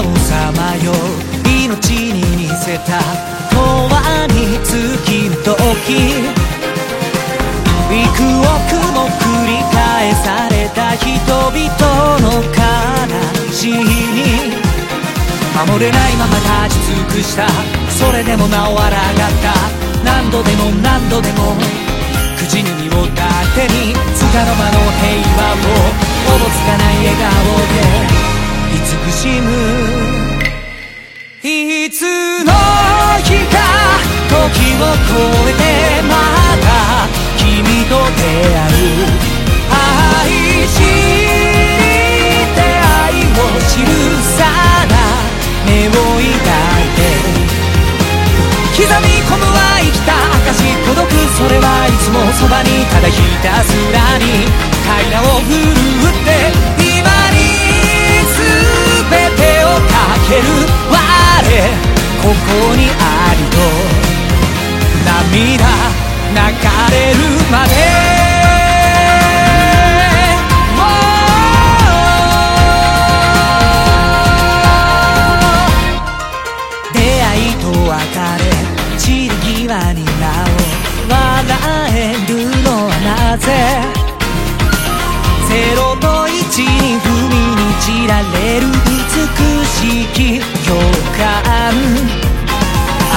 さまよ命に似せた永遠に尽きる時。幾億も繰り返された人々の悲しみ守れないまま立ち尽くした。それでもなお抗った。何度でも何度でも。口に身を立てに。つかの間の平和を。おぼつかない笑顔で。慈しむ。を超えてまた君と出会う愛して愛を知るさな目を抱いて刻み込むは生きた証孤独それはいつもそばにただひたすらに階段を振るって今に全てをかける我ここにありれるまで。出会いと別れ散り際になお笑えるのはなぜ？ゼロと一に踏みにじられる美しき予感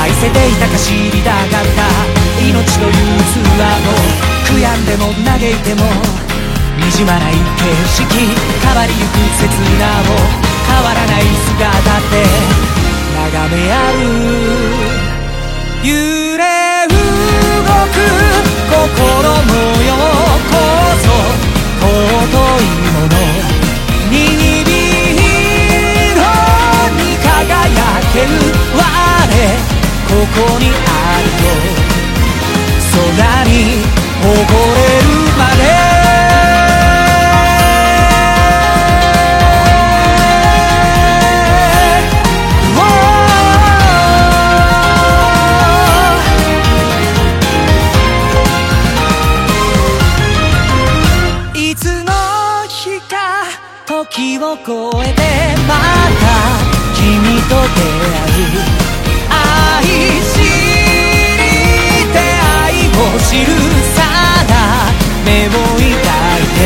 愛せていたか知りたかった。命という器を悔やんでも嘆いても滲まない景色変わりゆく刹那も変わらない姿で。時を超えてまた君と出会う愛し。て愛を知るさな目を抱いて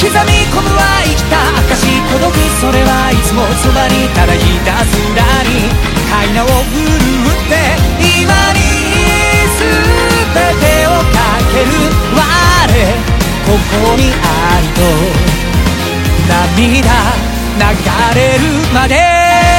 刻み込むは生きた証孤独それはいつもそばにただひたすらに階段を振るって今に全てをかけ。る我ここにあると涙流れるまで